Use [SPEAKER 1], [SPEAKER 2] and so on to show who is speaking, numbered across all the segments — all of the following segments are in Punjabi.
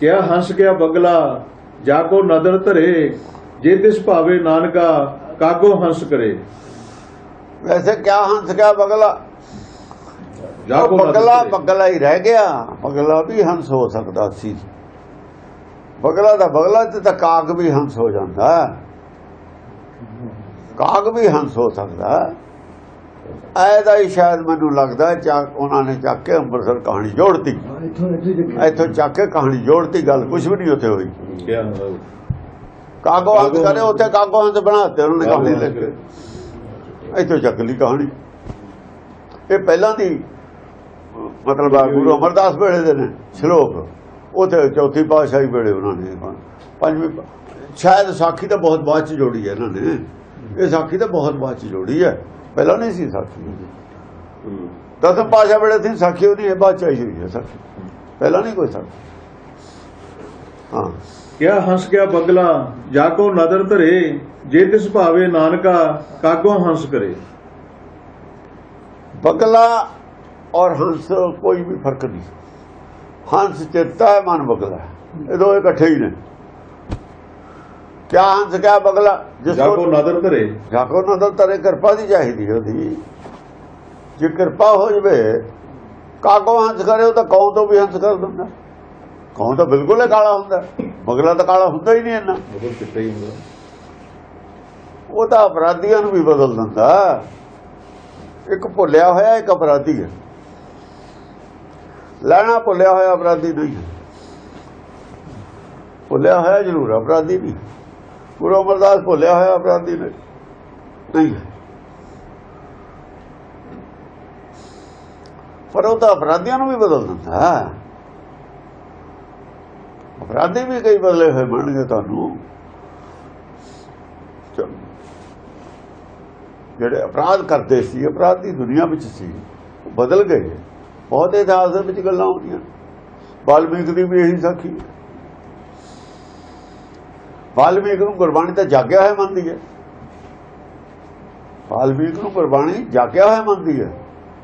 [SPEAKER 1] ਕਿਆ ਹੰਸ ਗਿਆ ਬਗਲਾ ਜਾ ਕੋ ਨਦਰ ਧਰੇ ਜੇ ਤਿਸ ਭਾਵੇ ਨਾਨਕਾ ਕਾਗੋ ਹੰਸ ਕਰੇ।
[SPEAKER 2] ਵੈਸੇ ਕਿਆ ਹੰਸ ਗਿਆ ਬਗਲਾ?
[SPEAKER 1] ਜਾ ਕੋ
[SPEAKER 2] ਬਗਲਾ। ਬਗਲਾ ਹੀ ਰਹਿ ਗਿਆ। ਬਗਲਾ ਵੀ ਹੰਸ ਹੋ ਸਕਦਾ ਸੀ। ਬਗਲਾ ਦਾ ਬਗਲਾ ਤੇ ਤਾਂ ਕਾਗ ਵੀ ਹੰਸ ਹੋ ਜਾਂਦਾ। ਕਾਗ ਵੀ ਹੰਸ ਹੋ ਸਕਦਾ। ਐਦਾ ਹੀ ਸ਼ਾਇਦ ਮੈਨੂੰ ਲੱਗਦਾ ਚੱਕ ਉਹਨਾਂ ਨੇ ਚੱਕ ਕੇ ਅੰਮ੍ਰਿਤਸਰ ਕਹਾਣੀ ਜੋੜਤੀ।
[SPEAKER 3] ਇੱਥੋਂ
[SPEAKER 2] ਚੱਕ ਕੇ ਕਹਾਣੀ ਜੋੜਤੀ ਗੱਲ ਕੁਝ ਵੀ ਨਹੀਂ ਉੱਥੇ ਹੋਈ। ਕਾਗੋ ਹੰਸ ਕਰੇ ਉੱਥੇ ਕਾਗੋ ਹੰਸ ਬਣਾਤੇ ਉਹਨਾਂ ਨੇ ਕਹਾਣੀ ਲਿਖ ਕੇ। ਇੱਥੋਂ ਚੱਕ ਲਈ ਕਹਾਣੀ। ਇਹ ਪਹਿਲਾਂ ਦੀ ਮਤਲਬ ਆ ਗੁਰੂ ਅਮਰਦਾਸ ਵੇਲੇ ਦੇ ਨੇ ਸ਼ਲੋਕ। ਉਥੇ ਚੌਥੀ ਪਾਤਸ਼ਾਹੀ ਵੇਲੇ ਉਹਨਾਂ ਨੇ ਪੰਜਵੀਂ ਸ਼ਾਇਦ ਸਾਖੀ ਤਾਂ ਬਹੁਤ ਬਾਅਦ ਚ ਜੋੜੀ ਹੈ ਇਹਨਾਂ ਨੇ। ਇਹ ਸਾਖੀ ਤਾਂ ਬਹੁਤ ਬਾਅਦ ਚ ਜੋੜੀ ਹੈ। ਪਹਿਲਾਂ ਨਹੀਂ ਸੀ ਸਾਖੀ। ਦਸਮ ਪਾਤਸ਼ਾਹ ਵੇਲੇ ਸੀ ਸਾਖੀ ਉਹਦੀ ਇਹ ਬਾਅਦ ਚ ਆਈ ਹੋਈ ਹੈ ਸਾਖੀ। ਪਹਿਲਾਂ ਨਹੀਂ ਕੋਈ ਸਾਖੀ ਹਾਂ।
[SPEAKER 1] ਕਿਆ ਹੰਸ ਗਿਆ ਬਗਲਾ ਜਾ ਕੋ ਨਦਰ ਧਰੇ ਜੇ ਤਿਸ ਭਾਵੇ ਨਾਨਕਾ ਕਾਗੋ ਹੰਸ ਕਰੇ?
[SPEAKER 2] ਬਗਲਾ ਔਰ ਹੰਸ ਕੋਈ ਵੀ ਫ਼ਰਕ ਨਹੀਂ। ਹੰਸ ਚਿੱਤਾ ਹੈ ਮਨ ਬਗਲਾ। ਇਹ ਦੋ ਇਕੱਠੇ ਹੀ ਨੇ। ਕਿਆ ਹੰਸ ਕਿਆ ਬਗਲਾ ਜਿਸ
[SPEAKER 1] ਜਾ ਕੋ
[SPEAKER 2] ਕੋ
[SPEAKER 1] ਨਦਰ ਧਰੇ।
[SPEAKER 2] ਜਾਕੋ ਨਦਰ ਤਰੇ ਕਿਰਪਾ ਦੀ ਚਾਹੀਦੀ ਉਹਦੀ। ਜੇ ਕਿਰਪਾ ਹੋ ਜਵੇ ਕਾਗੋ ਹੰਸ ਕਰੇ ਉਹ ਤਾਂ ਕੌਂ ਤੋਂ ਵੀ ਹੰਸ ਕਰ ਦਿੰਦਾ। ਕੌਂ ਤਾਂ ਬਿਲਕੁਲ ਹੀ ਕਾਲਾ ਹੁੰਦਾ। ਬਗਲਾ ਤਾਂ ਕਾਲਾ ਹੁੰਦਾ ਹੀ ਨਹੀਂ ਇੰਨਾ।
[SPEAKER 1] ਮਤਲਬ ਕਿੱਥੇ ਹੀ ਹੁੰਦਾ।
[SPEAKER 2] ਉਹ ਤਾਂ ਅਪਰਾਧੀਆਂ ਨੂੰ ਵੀ ਬਦਲ ਦਿੰਦਾ। ਇੱਕ ਭੁੱਲਿਆ ਹੋਇਆ ਇੱਕ ਅਪਰਾਧੀ ਹੈ। ਲੈਣਾ ਭੁੱਲਿਆ ਹੋਇਆ ਅਪਰਾਧੀ ਨਹੀਂ ਭੁੱਲਿਆ ਹੋਇਆ ਜ਼ਰੂਰ ਅਪਰਾਧੀ ਨਹੀਂ। ਗੁਰੂ ਅਮਰਦਾਸ ਭੁੱਲਿਆ ਹੋਇਆ ਅਪਰਾਧੀ ਨਹੀਂ। ਨਹੀਂ ਪਰ ਉਹ ਤਾਂ ਅਪਰਾਧੀਆਂ ਨੂੰ ਵੀ ਬਦਲ ਦਿੰਦਾ ਅਪਰਾਧੀ ਵੀ ਕਈ ਬਦਲੇ ਹੋਏ ਬਣਨਗੇ ਤੁਹਾਨੂੰ। ਜਿਹੜੇ ਅਪਰਾਧ ਕਰਦੇ ਸੀ, ਅਪਰਾਧ ਦੀ ਦੁਨੀਆ ਵਿੱਚ ਸੀ ਬਦਲ ਗਏ। ਬਹੁਤ ਇਤਿਹਾਸ ਦੇ ਵਿੱਚ ਗੱਲਾਂ ਹੁੰਦੀਆਂ ਵਾਲਮੀਕ ਦੀ ਵੀ ਇਹੀ ਸਾਖੀ ਵਾਲਮੀਕ ਨੂੰ ਗੁਰਬਾਣੀ ਤਾਂ ਜਾਗਿਆ ਹੋਇਆ ਮੰਨਦੀ ਹੈ। ਵਾਲਮੀਕ ਨੂੰ ਗੁਰਬਾਣੀ ਜਾਗਿਆ ਹੋਇਆ ਮੰਨਦੀ ਹੈ।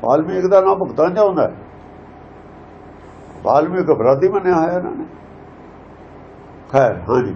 [SPEAKER 2] ਵਾਲਮੀਕ ਦਾ ਨਾਮ ਭੁਗਤਾਨ ਚਾਹੁੰਦਾ ਵਾਲਮੀਕ ਅਪਰਾਧੀ ਮੰਨਿਆ ਹੋਇਆ ਇਹਨਾਂ ਨੇ। ਖੈਰ ਹਾਂਜੀ।